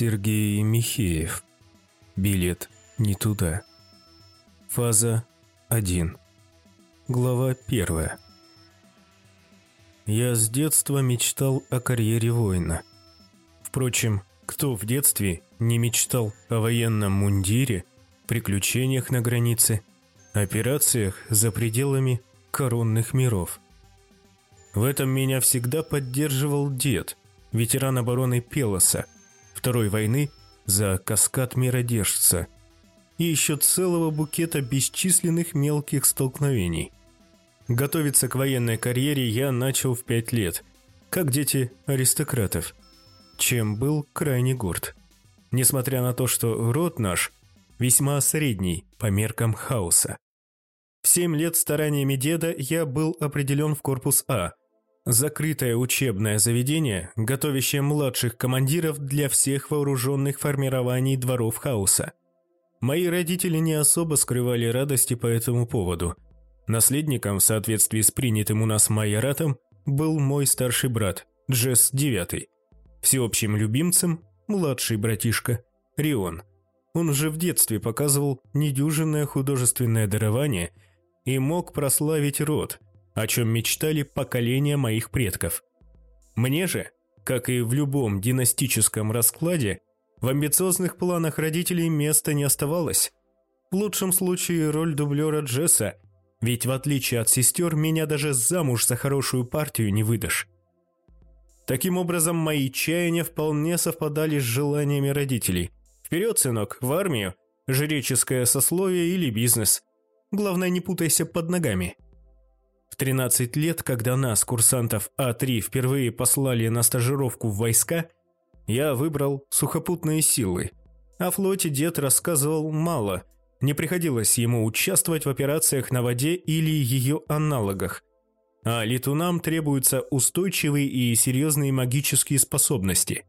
Сергей Михеев. Билет не туда. Фаза 1. Глава 1. Я с детства мечтал о карьере воина. Впрочем, кто в детстве не мечтал о военном мундире, приключениях на границе, операциях за пределами коронных миров? В этом меня всегда поддерживал дед, ветеран обороны Пелоса – Второй войны за каскад миродержца и еще целого букета бесчисленных мелких столкновений. Готовиться к военной карьере я начал в пять лет, как дети аристократов, чем был крайне горд. Несмотря на то, что род наш весьма средний по меркам хаоса. В семь лет стараниями деда я был определен в корпус А – Закрытое учебное заведение, готовящее младших командиров для всех вооруженных формирований дворов хаоса. Мои родители не особо скрывали радости по этому поводу. Наследником, в соответствии с принятым у нас майоратом, был мой старший брат, Джесс Девятый. Всеобщим любимцем – младший братишка, Рион. Он уже в детстве показывал недюжинное художественное дарование и мог прославить род – о чем мечтали поколения моих предков. Мне же, как и в любом династическом раскладе, в амбициозных планах родителей места не оставалось. В лучшем случае роль дублера Джесса, ведь в отличие от сестер, меня даже замуж за хорошую партию не выдашь. Таким образом, мои чаяния вполне совпадали с желаниями родителей. Вперед, сынок, в армию, жреческое сословие или бизнес. Главное, не путайся под ногами. В 13 лет, когда нас, курсантов А3, впервые послали на стажировку в войска, я выбрал сухопутные силы. О флоте дед рассказывал мало, не приходилось ему участвовать в операциях на воде или ее аналогах. А летунам требуются устойчивые и серьезные магические способности.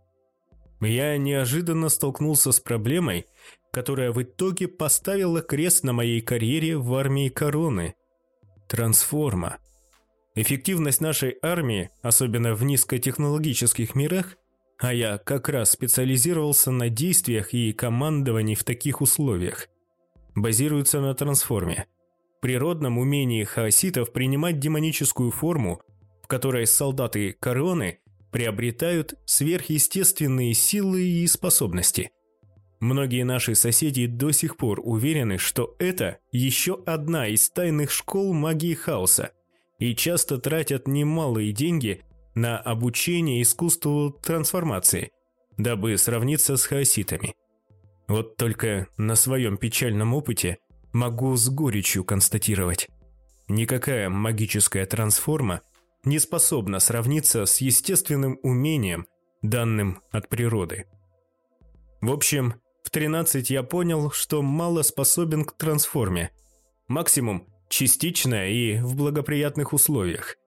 Я неожиданно столкнулся с проблемой, которая в итоге поставила крест на моей карьере в армии короны – трансформа. Эффективность нашей армии, особенно в низкотехнологических мирах, а я как раз специализировался на действиях и командовании в таких условиях, базируется на трансформе. Природном умении хаоситов принимать демоническую форму, в которой солдаты короны приобретают сверхъестественные силы и способности – Многие наши соседи до сих пор уверены, что это еще одна из тайных школ магии хаоса и часто тратят немалые деньги на обучение искусству трансформации, дабы сравниться с хаоситами. Вот только на своем печальном опыте могу с горечью констатировать. Никакая магическая трансформа не способна сравниться с естественным умением, данным от природы. В общем, в 13 я понял, что мало способен к трансформе. Максимум – частично и в благоприятных условиях.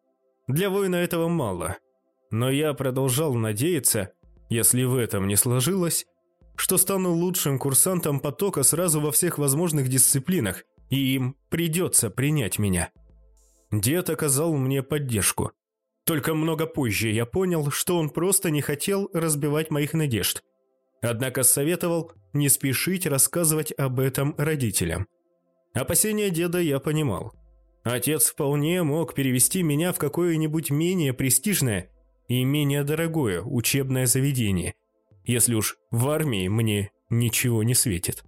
Для воина этого мало. Но я продолжал надеяться, если в этом не сложилось, что стану лучшим курсантом потока сразу во всех возможных дисциплинах, и им придется принять меня. Дед оказал мне поддержку. Только много позже я понял, что он просто не хотел разбивать моих надежд – Однако советовал не спешить рассказывать об этом родителям. Опасения деда я понимал. Отец вполне мог перевести меня в какое-нибудь менее престижное и менее дорогое учебное заведение, если уж в армии мне ничего не светит.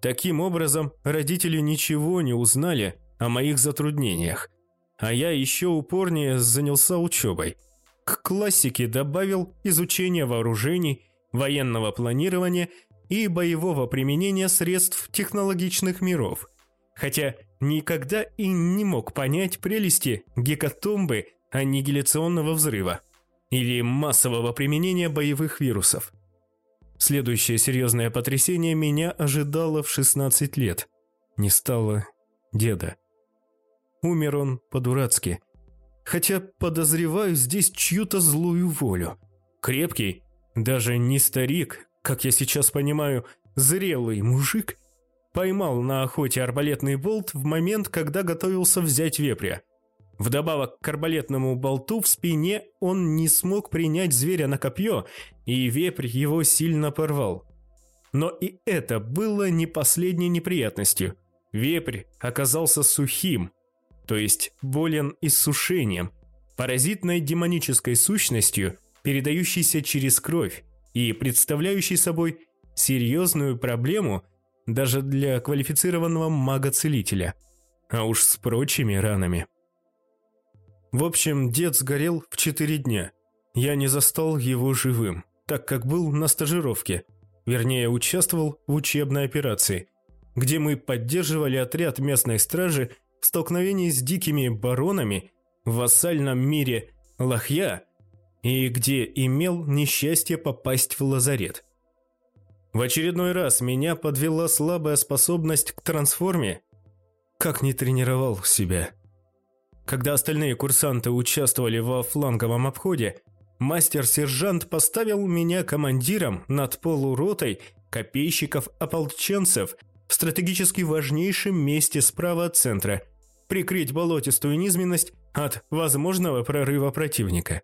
Таким образом, родители ничего не узнали о моих затруднениях, а я еще упорнее занялся учебой. К классике добавил изучение вооружений военного планирования и боевого применения средств технологичных миров, хотя никогда и не мог понять прелести гекатомбы аннигиляционного взрыва или массового применения боевых вирусов. Следующее серьезное потрясение меня ожидало в 16 лет. Не стало деда. Умер он по-дурацки. Хотя подозреваю здесь чью-то злую волю. Крепкий, даже не старик, как я сейчас понимаю, зрелый мужик, поймал на охоте арбалетный болт в момент, когда готовился взять вепря. Вдобавок к арбалетному болту в спине он не смог принять зверя на копье, и вепрь его сильно порвал. Но и это было не последней неприятностью. Вепрь оказался сухим, то есть болен иссушением, паразитной демонической сущностью, передающейся через кровь и представляющей собой серьезную проблему даже для квалифицированного мага-целителя, а уж с прочими ранами. В общем, дед сгорел в четыре дня. Я не застал его живым, так как был на стажировке, вернее, участвовал в учебной операции, где мы поддерживали отряд местной стражи в столкновении с дикими баронами в вассальном мире Лахья и где имел несчастье попасть в лазарет. В очередной раз меня подвела слабая способность к трансформе, как не тренировал себя. Когда остальные курсанты участвовали во фланговом обходе, мастер-сержант поставил меня командиром над полуротой копейщиков-ополченцев в стратегически важнейшем месте справа от центра, прикрыть болотистую низменность от возможного прорыва противника.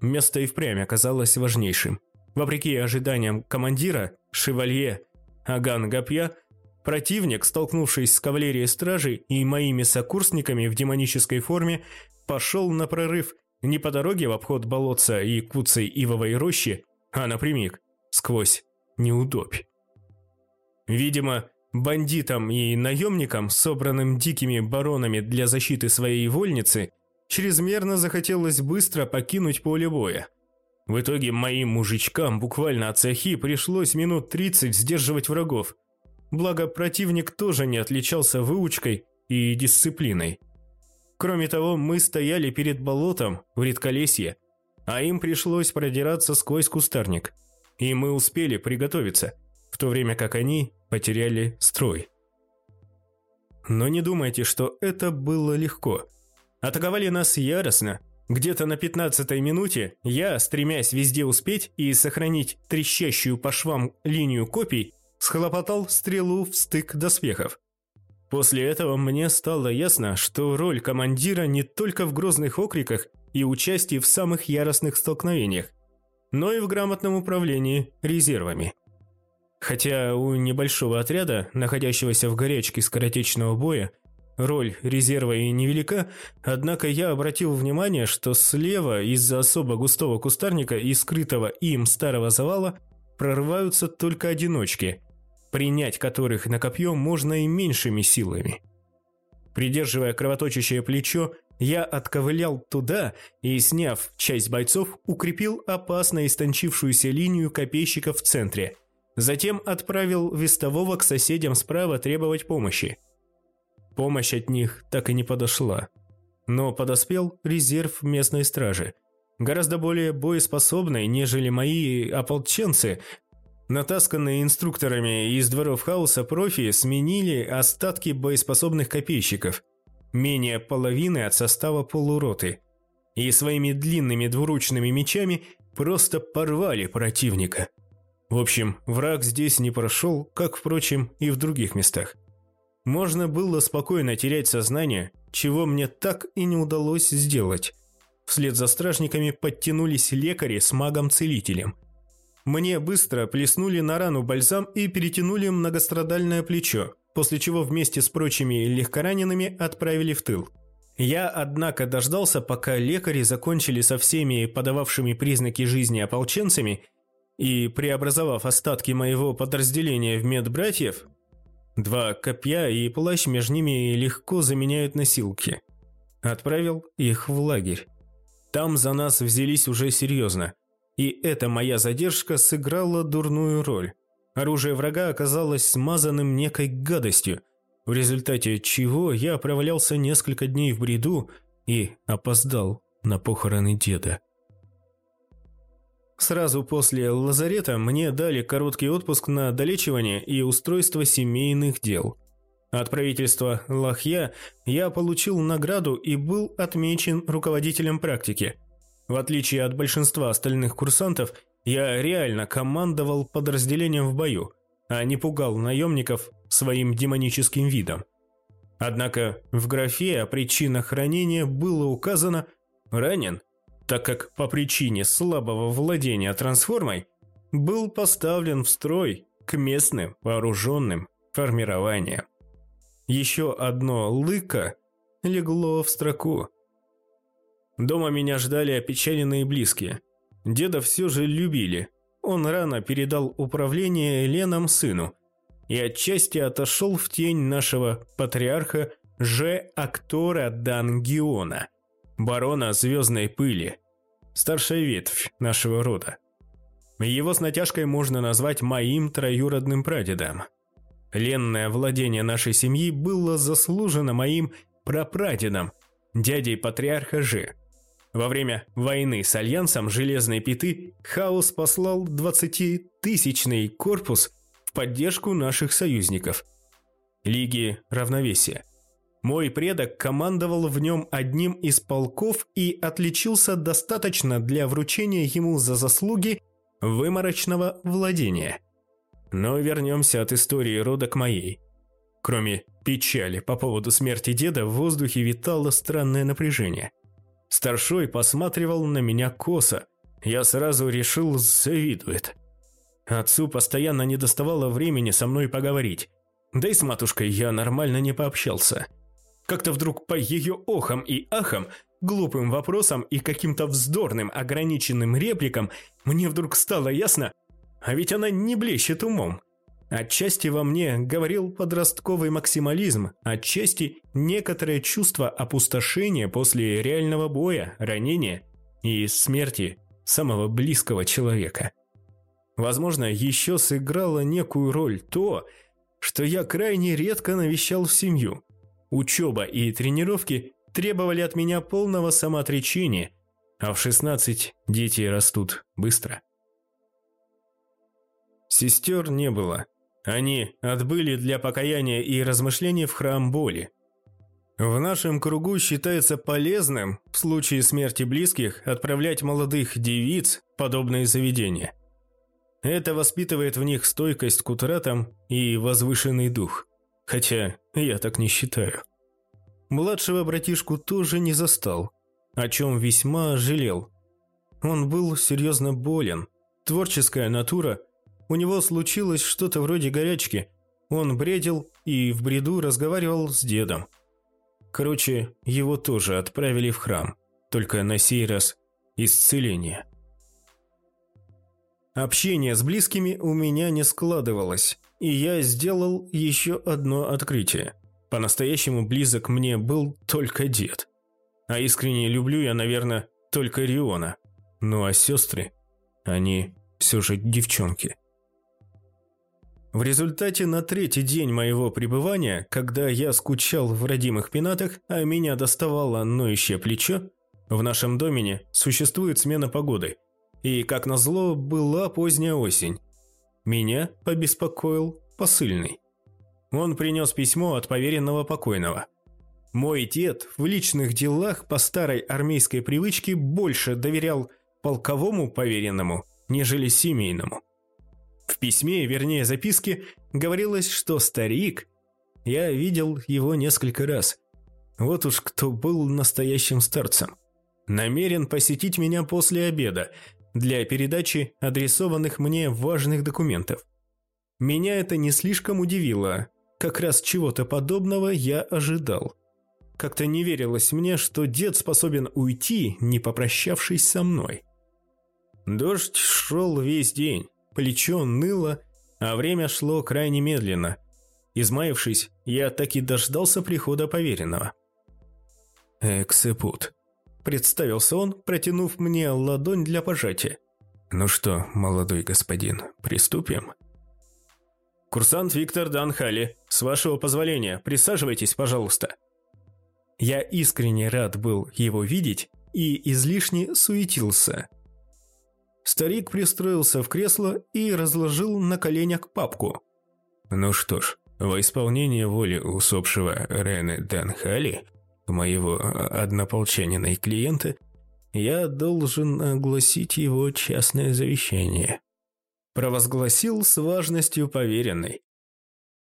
Место и впрямь оказалось важнейшим. Вопреки ожиданиям командира, шевалье Аган Гапья – Противник, столкнувшись с кавалерией стражей и моими сокурсниками в демонической форме, пошел на прорыв не по дороге в обход болотца и куцей ивовой рощи, а напрямик, сквозь неудобь. Видимо, бандитам и наемникам, собранным дикими баронами для защиты своей вольницы, чрезмерно захотелось быстро покинуть поле боя. В итоге моим мужичкам буквально от цехи пришлось минут 30 сдерживать врагов – Благо, противник тоже не отличался выучкой и дисциплиной. Кроме того, мы стояли перед болотом в редколесье, а им пришлось продираться сквозь кустарник. И мы успели приготовиться, в то время как они потеряли строй. Но не думайте, что это было легко. Атаковали нас яростно. Где-то на 15-й минуте я, стремясь везде успеть и сохранить трещащую по швам линию копий, схлопотал стрелу в стык доспехов. После этого мне стало ясно, что роль командира не только в грозных окриках и участии в самых яростных столкновениях, но и в грамотном управлении резервами. Хотя у небольшого отряда, находящегося в горячке скоротечного боя, роль резерва и невелика, однако я обратил внимание, что слева из-за особо густого кустарника и скрытого им старого завала прорываются только одиночки – принять которых на копье можно и меньшими силами. Придерживая кровоточащее плечо, я отковылял туда и, сняв часть бойцов, укрепил опасно истончившуюся линию копейщиков в центре. Затем отправил вестового к соседям справа требовать помощи. Помощь от них так и не подошла. Но подоспел резерв местной стражи – гораздо более боеспособной, нежели мои ополченцы, Натасканные инструкторами из дворов хаоса профи сменили остатки боеспособных копейщиков, менее половины от состава полуроты, и своими длинными двуручными мечами просто порвали противника. В общем, враг здесь не прошел, как, впрочем, и в других местах. Можно было спокойно терять сознание, чего мне так и не удалось сделать. Вслед за стражниками подтянулись лекари с магом-целителем – мне быстро плеснули на рану бальзам и перетянули многострадальное плечо, после чего вместе с прочими легкоранеными отправили в тыл. Я, однако, дождался, пока лекари закончили со всеми подававшими признаки жизни ополченцами и, преобразовав остатки моего подразделения в медбратьев, два копья и плащ между ними легко заменяют носилки, отправил их в лагерь. Там за нас взялись уже серьезно. И эта моя задержка сыграла дурную роль. Оружие врага оказалось смазанным некой гадостью, в результате чего я провалялся несколько дней в бреду и опоздал на похороны деда. Сразу после лазарета мне дали короткий отпуск на долечивание и устройство семейных дел. От правительства Лахья я получил награду и был отмечен руководителем практики – в отличие от большинства остальных курсантов, я реально командовал подразделением в бою, а не пугал наемников своим демоническим видом. Однако в графе о причинах ранения было указано «ранен», так как по причине слабого владения трансформой был поставлен в строй к местным вооруженным формированиям. Еще одно «лыко» легло в строку. Дома меня ждали опечаленные близкие. Деда все же любили. Он рано передал управление Ленам сыну и отчасти отошел в тень нашего патриарха Ж. Актора Дангиона, барона звездной пыли, старшая ветвь нашего рода. Его с натяжкой можно назвать моим троюродным прадедом. Ленное владение нашей семьи было заслужено моим прапрадедом, дядей патриарха Ж. Во время войны с Альянсом Железной Пяты Хаос послал 20-тысячный корпус в поддержку наших союзников. Лиги Равновесия. Мой предок командовал в нем одним из полков и отличился достаточно для вручения ему за заслуги выморочного владения. Но вернемся от истории рода к моей. Кроме печали по поводу смерти деда, в воздухе витало странное напряжение. Старшой посматривал на меня косо. Я сразу решил, завидует. Отцу постоянно не доставало времени со мной поговорить. Да и с матушкой я нормально не пообщался. Как-то вдруг по ее охам и ахам, глупым вопросам и каким-то вздорным ограниченным репликам мне вдруг стало ясно, а ведь она не блещет умом. Отчасти во мне говорил подростковый максимализм, отчасти некоторое чувство опустошения после реального боя, ранения и смерти самого близкого человека. Возможно, еще сыграло некую роль то, что я крайне редко навещал семью. Учеба и тренировки требовали от меня полного самоотречения, а в 16 дети растут быстро. Сестер не было. Они отбыли для покаяния и размышлений в храм боли. В нашем кругу считается полезным в случае смерти близких отправлять молодых девиц в подобные заведения. Это воспитывает в них стойкость к утратам и возвышенный дух. Хотя я так не считаю. Младшего братишку тоже не застал, о чем весьма жалел. Он был серьезно болен. Творческая натура у него случилось что-то вроде горячки. Он бредил и в бреду разговаривал с дедом. Короче, его тоже отправили в храм, только на сей раз исцеление. Общение с близкими у меня не складывалось, и я сделал еще одно открытие. По-настоящему близок мне был только дед. А искренне люблю я, наверное, только Риона. Ну а сестры, они все же девчонки. В результате на третий день моего пребывания, когда я скучал в родимых пенатах, а меня доставало ноющее плечо, в нашем домене существует смена погоды. И, как назло, была поздняя осень. Меня побеспокоил посыльный. Он принес письмо от поверенного покойного. Мой дед в личных делах по старой армейской привычке больше доверял полковому поверенному, нежели семейному. В письме, вернее записке, говорилось, что старик... Я видел его несколько раз. Вот уж кто был настоящим старцем. Намерен посетить меня после обеда для передачи адресованных мне важных документов. Меня это не слишком удивило. Как раз чего-то подобного я ожидал. Как-то не верилось мне, что дед способен уйти, не попрощавшись со мной. Дождь шел весь день плечо ныло, а время шло крайне медленно. Измаявшись, я так и дождался прихода поверенного. «Эксепут», – представился он, протянув мне ладонь для пожатия. «Ну что, молодой господин, приступим?» «Курсант Виктор Данхали, с вашего позволения, присаживайтесь, пожалуйста». Я искренне рад был его видеть и излишне суетился – Старик пристроился в кресло и разложил на коленях папку. «Ну что ж, во исполнение воли усопшего Рене Данхали, моего однополчанина и клиента, я должен огласить его частное завещание», провозгласил с важностью поверенный.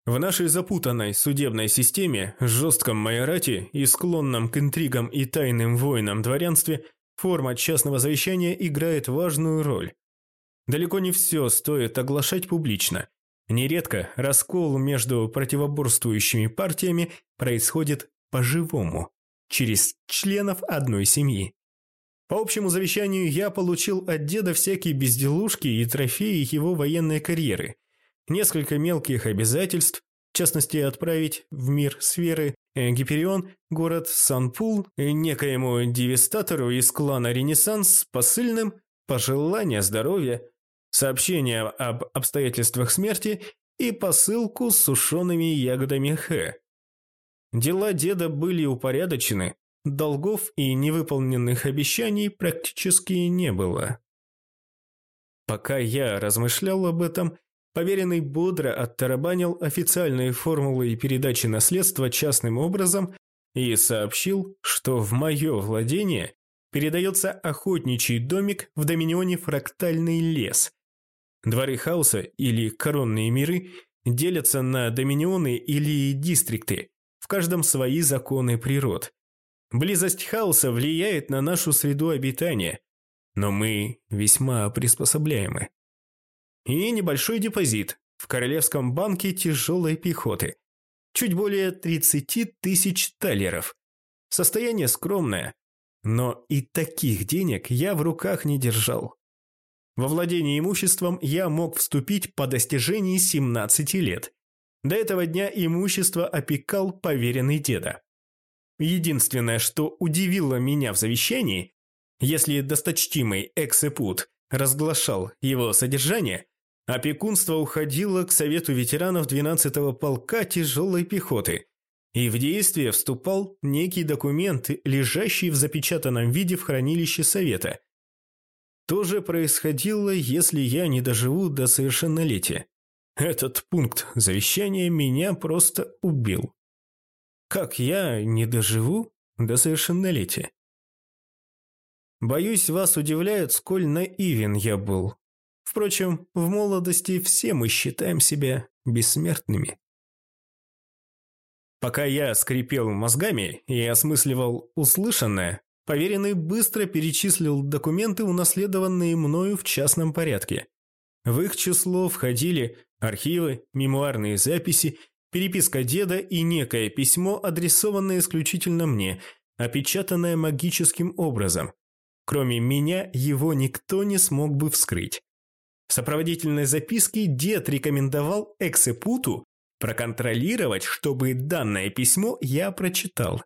В нашей запутанной судебной системе, жестком майорате и склонном к интригам и тайным войнам дворянстве, форма частного завещания играет важную роль. Далеко не все стоит оглашать публично. Нередко раскол между противоборствующими партиями происходит по-живому, через членов одной семьи. По общему завещанию я получил от деда всякие безделушки и трофеи его военной карьеры – несколько мелких обязательств, в частности, отправить в мир сферы Гиперион, город Санпул, некоему девистатору из клана Ренессанс с посыльным, пожелания здоровья, сообщение об обстоятельствах смерти и посылку с сушеными ягодами Х. Дела деда были упорядочены, долгов и невыполненных обещаний практически не было. Пока я размышлял об этом, Поверенный бодро оттарабанил официальные формулы и передачи наследства частным образом и сообщил, что в мое владение передается охотничий домик в доминионе Фрактальный лес. Дворы хаоса или коронные миры делятся на доминионы или дистрикты, в каждом свои законы природ. Близость хаоса влияет на нашу среду обитания, но мы весьма приспособляемы и небольшой депозит в Королевском банке тяжелой пехоты. Чуть более 30 тысяч талеров. Состояние скромное, но и таких денег я в руках не держал. Во владение имуществом я мог вступить по достижении 17 лет. До этого дня имущество опекал поверенный деда. Единственное, что удивило меня в завещании, если досточтимый Эксепут разглашал его содержание, Опекунство уходило к Совету ветеранов 12-го полка тяжелой пехоты, и в действие вступал некий документ, лежащий в запечатанном виде в хранилище Совета. То же происходило, если я не доживу до совершеннолетия. Этот пункт завещания меня просто убил. Как я не доживу до совершеннолетия? Боюсь, вас удивляет, сколь наивен я был, Впрочем, в молодости все мы считаем себя бессмертными. Пока я скрипел мозгами и осмысливал услышанное, поверенный быстро перечислил документы, унаследованные мною в частном порядке. В их число входили архивы, мемуарные записи, переписка деда и некое письмо, адресованное исключительно мне, опечатанное магическим образом. Кроме меня, его никто не смог бы вскрыть. В сопроводительной записке дед рекомендовал Эксепуту проконтролировать, чтобы данное письмо я прочитал.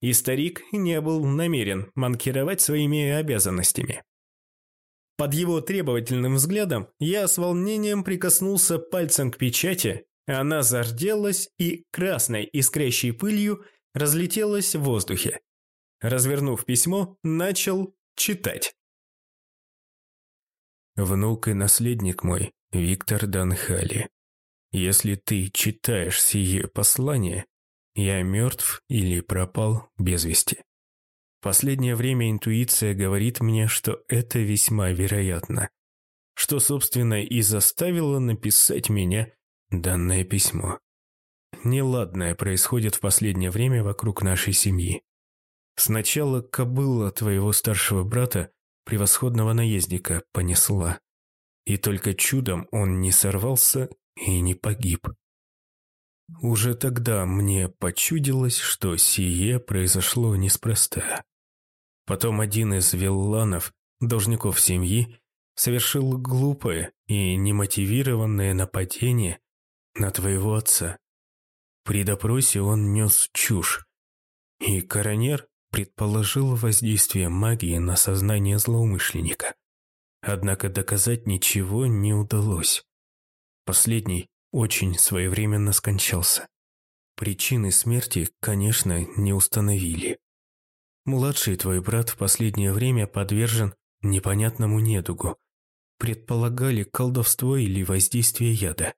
И старик не был намерен манкировать своими обязанностями. Под его требовательным взглядом я с волнением прикоснулся пальцем к печати, она зарделась и красной искрящей пылью разлетелась в воздухе. Развернув письмо, начал читать. Внук и наследник мой, Виктор Данхали. Если ты читаешь сие послание, я мертв или пропал без вести. Последнее время интуиция говорит мне, что это весьма вероятно. Что, собственно, и заставило написать меня данное письмо. Неладное происходит в последнее время вокруг нашей семьи. Сначала кобыла твоего старшего брата превосходного наездника понесла. И только чудом он не сорвался и не погиб. Уже тогда мне почудилось, что сие произошло неспроста. Потом один из вилланов, должников семьи, совершил глупое и немотивированное нападение на твоего отца. При допросе он нес чушь, и коронер предположил воздействие магии на сознание злоумышленника. Однако доказать ничего не удалось. Последний очень своевременно скончался. Причины смерти, конечно, не установили. Младший твой брат в последнее время подвержен непонятному недугу. Предполагали колдовство или воздействие яда.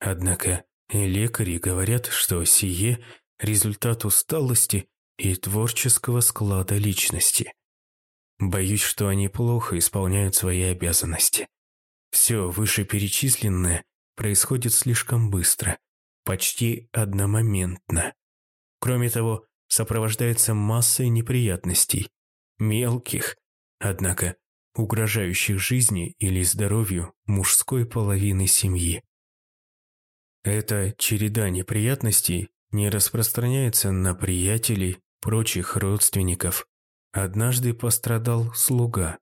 Однако лекари говорят, что сие – результат усталости и творческого склада личности. Боюсь, что они плохо исполняют свои обязанности. Все вышеперечисленное происходит слишком быстро, почти одномоментно. Кроме того, сопровождается массой неприятностей, мелких, однако угрожающих жизни или здоровью мужской половины семьи. Эта череда неприятностей не распространяется на приятелей, прочих родственников. Однажды пострадал слуга,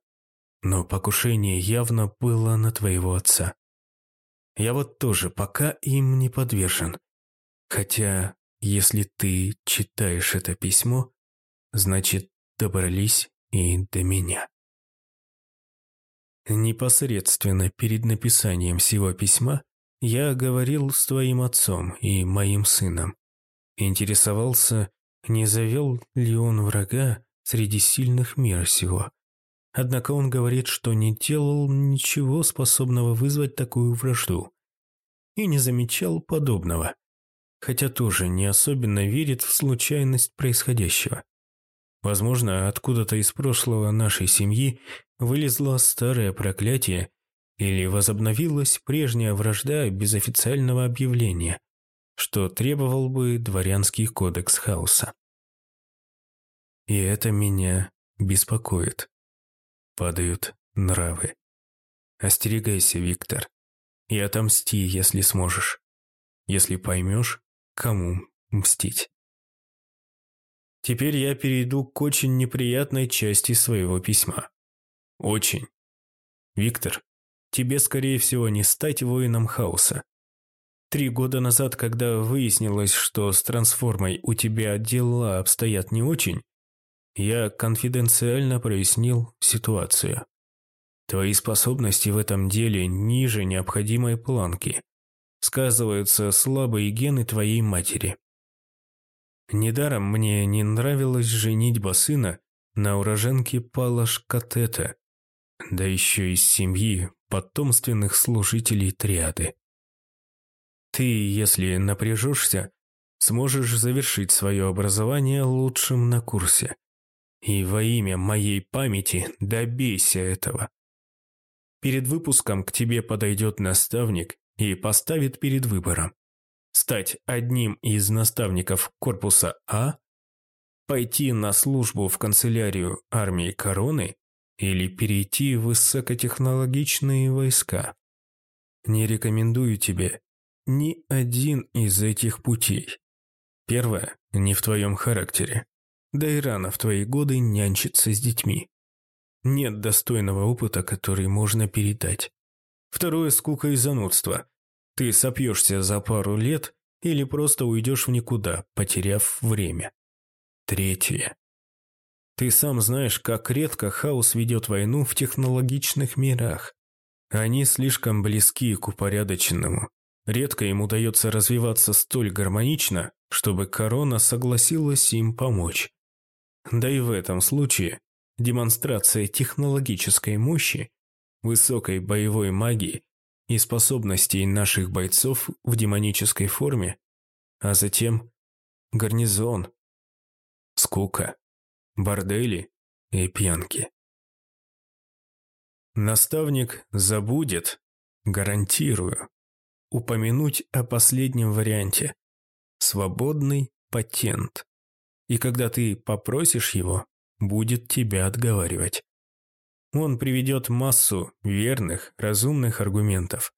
но покушение явно было на твоего отца. Я вот тоже пока им не подвержен. Хотя, если ты читаешь это письмо, значит, добрались и до меня. Непосредственно перед написанием всего письма я говорил с твоим отцом и моим сыном. Интересовался, не завел ли он врага среди сильных мира сего. Однако он говорит, что не делал ничего способного вызвать такую вражду. И не замечал подобного. Хотя тоже не особенно верит в случайность происходящего. Возможно, откуда-то из прошлого нашей семьи вылезло старое проклятие или возобновилась прежняя вражда без официального объявления, что требовал бы дворянский кодекс хаоса. И это меня беспокоит падают нравы. Остерегайся, Виктор, и отомсти, если сможешь. Если поймешь, кому мстить. Теперь я перейду к очень неприятной части своего письма. Очень. Виктор, тебе, скорее всего, не стать воином хаоса. Три года назад, когда выяснилось, что с трансформой у тебя дела обстоят не очень, я конфиденциально прояснил ситуацию. Твои способности в этом деле ниже необходимой планки. Сказываются слабые гены твоей матери. Недаром мне не нравилось женитьба сына на уроженке Палаш Катета, да еще из семьи потомственных служителей триады. Ты, если напряжешься, сможешь завершить свое образование лучшим на курсе. И во имя моей памяти добейся этого. Перед выпуском к тебе подойдет наставник и поставит перед выбором. Стать одним из наставников корпуса А, пойти на службу в канцелярию армии короны или перейти в высокотехнологичные войска. Не рекомендую тебе ни один из этих путей. Первое – не в твоем характере. Да и рано в твои годы нянчиться с детьми. Нет достойного опыта, который можно передать. Второе – скука и занудство. Ты сопьешься за пару лет или просто уйдешь в никуда, потеряв время. Третье. Ты сам знаешь, как редко хаос ведет войну в технологичных мирах. Они слишком близки к упорядоченному. Редко им удается развиваться столь гармонично, чтобы корона согласилась им помочь. Да и в этом случае демонстрация технологической мощи, высокой боевой магии и способностей наших бойцов в демонической форме, а затем гарнизон, скука, бордели и пьянки. Наставник забудет, гарантирую, упомянуть о последнем варианте – свободный патент и когда ты попросишь его, будет тебя отговаривать. Он приведет массу верных, разумных аргументов.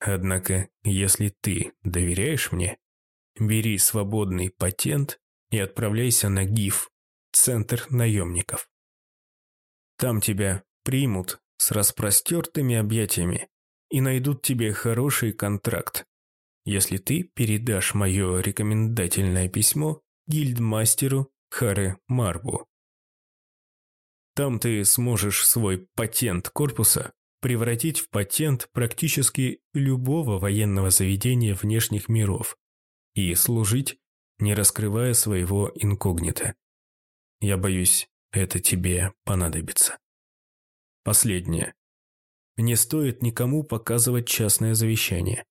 Однако, если ты доверяешь мне, бери свободный патент и отправляйся на ГИФ, Центр наемников. Там тебя примут с распростертыми объятиями и найдут тебе хороший контракт, если ты передашь мое рекомендательное письмо гильдмастеру Харе Марбу. Там ты сможешь свой патент корпуса превратить в патент практически любого военного заведения внешних миров и служить, не раскрывая своего инкогнито. Я боюсь, это тебе понадобится. Последнее. Не стоит никому показывать частное завещание.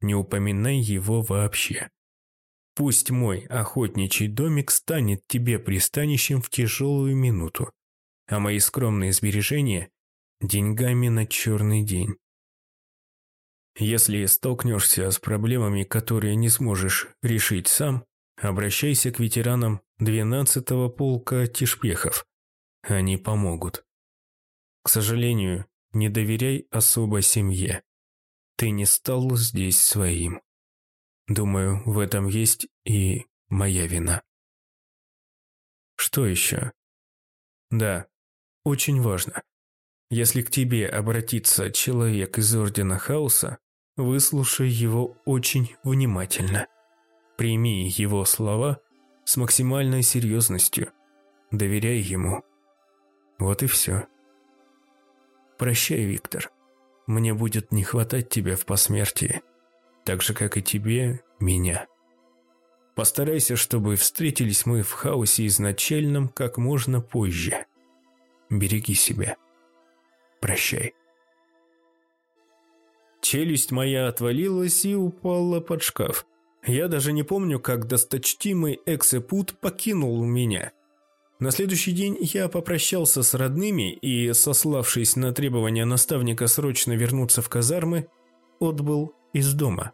Не упоминай его вообще. Пусть мой охотничий домик станет тебе пристанищем в тяжелую минуту, а мои скромные сбережения – деньгами на черный день. Если столкнешься с проблемами, которые не сможешь решить сам, обращайся к ветеранам 12-го полка Тишпехов. Они помогут. К сожалению, не доверяй особо семье. Ты не стал здесь своим. Думаю, в этом есть и моя вина. Что еще? Да, очень важно. Если к тебе обратится человек из Ордена Хаоса, выслушай его очень внимательно. Прими его слова с максимальной серьезностью. Доверяй ему. Вот и все. Прощай, Виктор. Мне будет не хватать тебя в посмертии, так же, как и тебе, меня. Постарайся, чтобы встретились мы в хаосе изначальном как можно позже. Береги себя. Прощай. Челюсть моя отвалилась и упала под шкаф. Я даже не помню, как досточтимый Эксепут покинул меня – на следующий день я попрощался с родными и, сославшись на требования наставника срочно вернуться в казармы, отбыл из дома.